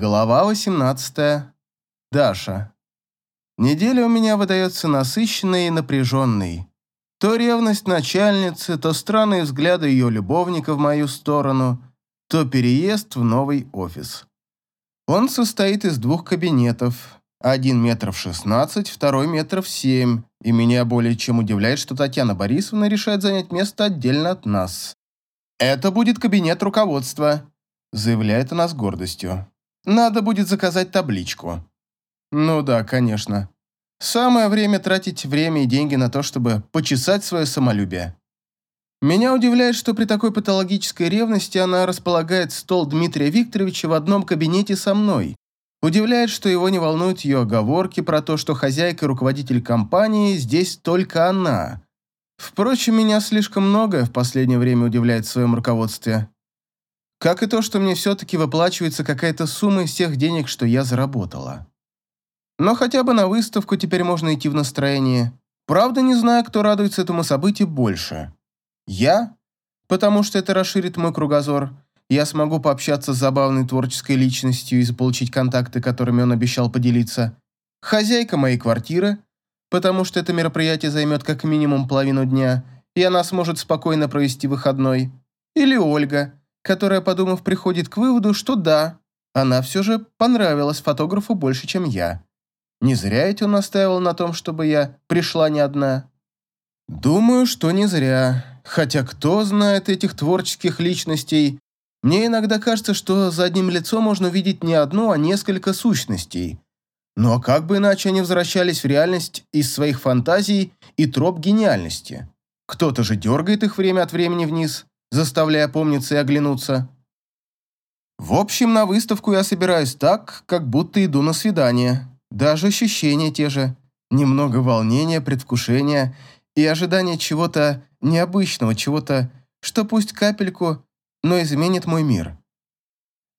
Глава 18. Даша. Неделя у меня выдается насыщенной и напряженной. То ревность начальницы, то странные взгляды ее любовника в мою сторону, то переезд в новый офис. Он состоит из двух кабинетов. Один метров шестнадцать, второй метров семь, и меня более чем удивляет, что Татьяна Борисовна решает занять место отдельно от нас. «Это будет кабинет руководства», заявляет она с гордостью. Надо будет заказать табличку. Ну да, конечно. Самое время тратить время и деньги на то, чтобы почесать свое самолюбие. Меня удивляет, что при такой патологической ревности она располагает стол Дмитрия Викторовича в одном кабинете со мной. Удивляет, что его не волнуют ее оговорки про то, что хозяйка и руководитель компании здесь только она. Впрочем, меня слишком многое в последнее время удивляет в своем руководстве. Как и то, что мне все-таки выплачивается какая-то сумма из тех денег, что я заработала. Но хотя бы на выставку теперь можно идти в настроении. Правда, не знаю, кто радуется этому событию больше. Я? Потому что это расширит мой кругозор. Я смогу пообщаться с забавной творческой личностью и заполучить контакты, которыми он обещал поделиться. Хозяйка моей квартиры, потому что это мероприятие займет как минимум половину дня, и она сможет спокойно провести выходной. Или Ольга, которая, подумав, приходит к выводу, что да, она все же понравилась фотографу больше, чем я. Не зря ведь он настаивал на том, чтобы я пришла не одна. Думаю, что не зря. Хотя кто знает этих творческих личностей? Мне иногда кажется, что за одним лицом можно увидеть не одну, а несколько сущностей. А как бы иначе они возвращались в реальность из своих фантазий и троп гениальности? Кто-то же дергает их время от времени вниз, заставляя помниться и оглянуться. В общем, на выставку я собираюсь так, как будто иду на свидание. Даже ощущения те же. Немного волнения, предвкушения и ожидания чего-то необычного, чего-то, что пусть капельку, но изменит мой мир.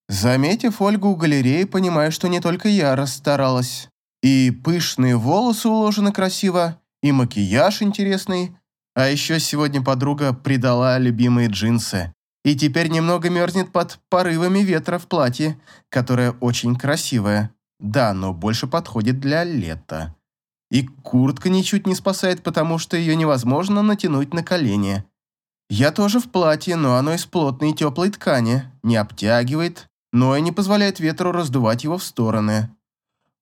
Заметив Ольгу у галереи, понимаю, что не только я расстаралась. И пышные волосы уложены красиво, и макияж интересный, а еще сегодня подруга придала любимые джинсы и теперь немного мерзнет под порывами ветра в платье, которое очень красивое. Да, но больше подходит для лета. И куртка ничуть не спасает, потому что ее невозможно натянуть на колени. Я тоже в платье, но оно из плотной и теплой ткани, не обтягивает, но и не позволяет ветру раздувать его в стороны.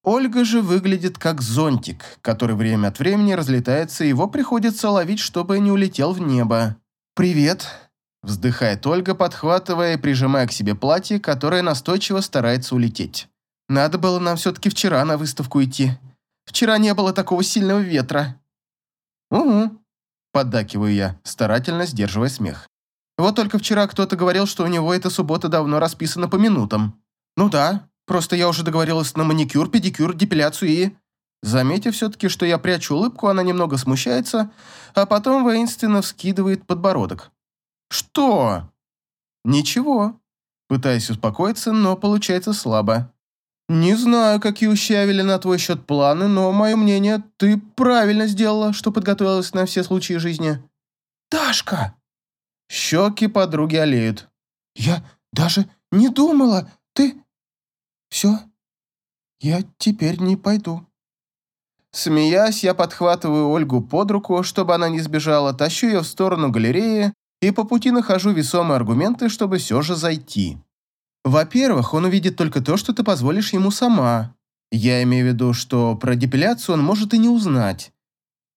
Ольга же выглядит как зонтик, который время от времени разлетается, и его приходится ловить, чтобы не улетел в небо. «Привет», – вздыхает Ольга, подхватывая и прижимая к себе платье, которое настойчиво старается улететь. «Надо было нам все-таки вчера на выставку идти. Вчера не было такого сильного ветра». «Угу», – поддакиваю я, старательно сдерживая смех. «Вот только вчера кто-то говорил, что у него эта суббота давно расписана по минутам». «Ну да, Просто я уже договорилась на маникюр, педикюр, депиляцию и...» Заметив все-таки, что я прячу улыбку, она немного смущается, а потом воинственно вскидывает подбородок. «Что?» «Ничего». Пытаюсь успокоиться, но получается слабо. «Не знаю, какие у Щавеля на твой счет планы, но, мое мнение, ты правильно сделала, что подготовилась на все случаи жизни». «Дашка!» Щеки подруги олеют. «Я даже не думала, ты...» «Все, я теперь не пойду». Смеясь, я подхватываю Ольгу под руку, чтобы она не сбежала, тащу ее в сторону галереи и по пути нахожу весомые аргументы, чтобы все же зайти. Во-первых, он увидит только то, что ты позволишь ему сама. Я имею в виду, что про депиляцию он может и не узнать.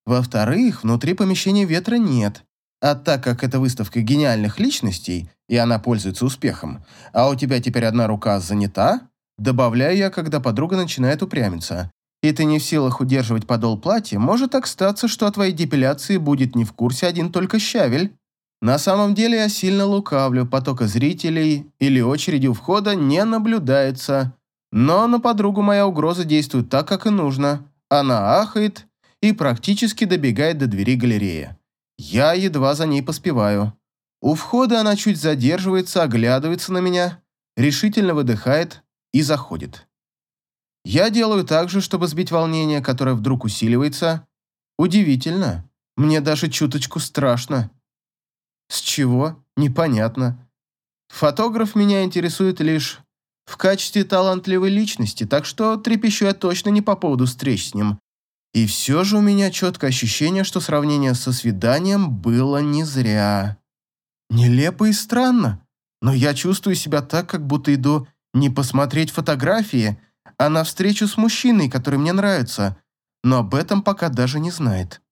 Во-вторых, внутри помещения ветра нет. А так как это выставка гениальных личностей, и она пользуется успехом, а у тебя теперь одна рука занята, Добавляю я, когда подруга начинает упрямиться. И ты не в силах удерживать подол платья, может так статься, что о твоей депиляции будет не в курсе один только щавель. На самом деле я сильно лукавлю, потока зрителей или очереди у входа не наблюдается. Но на подругу моя угроза действует так, как и нужно. Она ахает и практически добегает до двери галереи. Я едва за ней поспеваю. У входа она чуть задерживается, оглядывается на меня, решительно выдыхает, и заходит. Я делаю так же, чтобы сбить волнение, которое вдруг усиливается. Удивительно. Мне даже чуточку страшно. С чего? Непонятно. Фотограф меня интересует лишь в качестве талантливой личности, так что трепещу я точно не по поводу встреч с ним. И все же у меня четкое ощущение, что сравнение со свиданием было не зря. Нелепо и странно, но я чувствую себя так, как будто иду не посмотреть фотографии, а на встречу с мужчиной, который мне нравится, но об этом пока даже не знает.